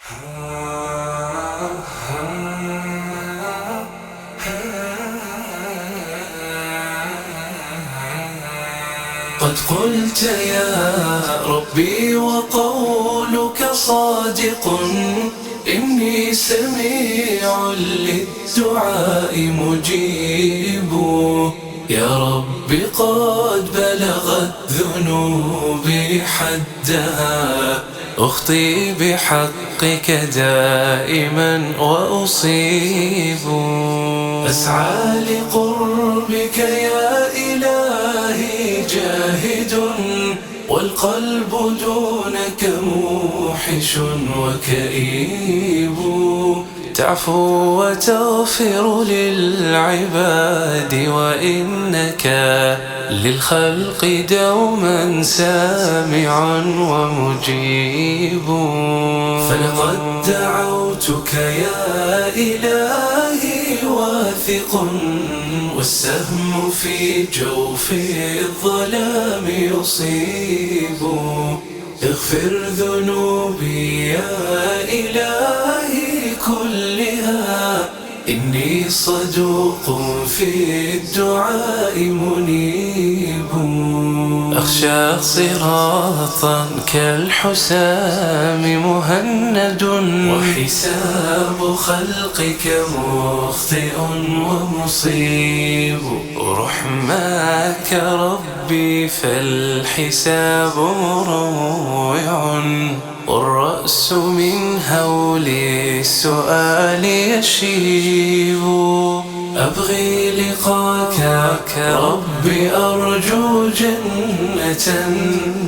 قد قلت يا ربي وقولك صادق إني سميع للدعاء مجيب. يا رب قد بلغت ذنوبي حدها أخطي بحقك دائما وأصيب. أسعى لقربك يا إلهي جاهد والقلب دونك موحش وكئيب. تعفو وتغفر للعباد وإنك للخلق دوما سامع ومجيب. فلقد دعوتك يا إلهي واثق والسهم في جوف الظلام يصيب. اغفر ذنوبي يا إلهي إني صدوق في الدعاء منيب. أخشى صراطا كالحسام مهند. وحساب خلقك مخطئ ومصيب. رحماك ربي فالحساب مروع. والرأس من هول السؤال يشيب. أبغي لقاك ربي أرجو جنة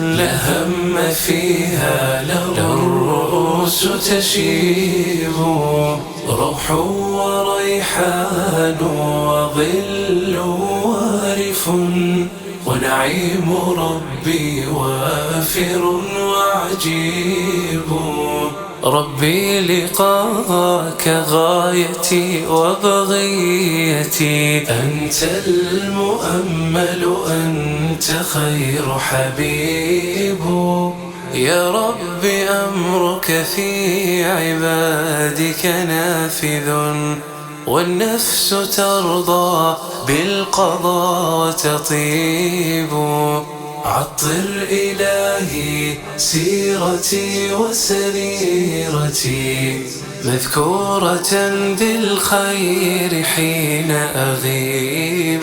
لهم فيها لو الرؤوس تشيب. روح وريحان وظل وارف ونعيم ربي وافر وعجيب. ربي لقاك غايتي وبغيتي. أنت المؤمل أنت خير حبيب. يا رب أمرك في عبادك نافذ. والنفس ترضى بالقضاء وتطيب. عطر إلهي سيرتي وسريرتي مذكورة بالخير حين أغيب.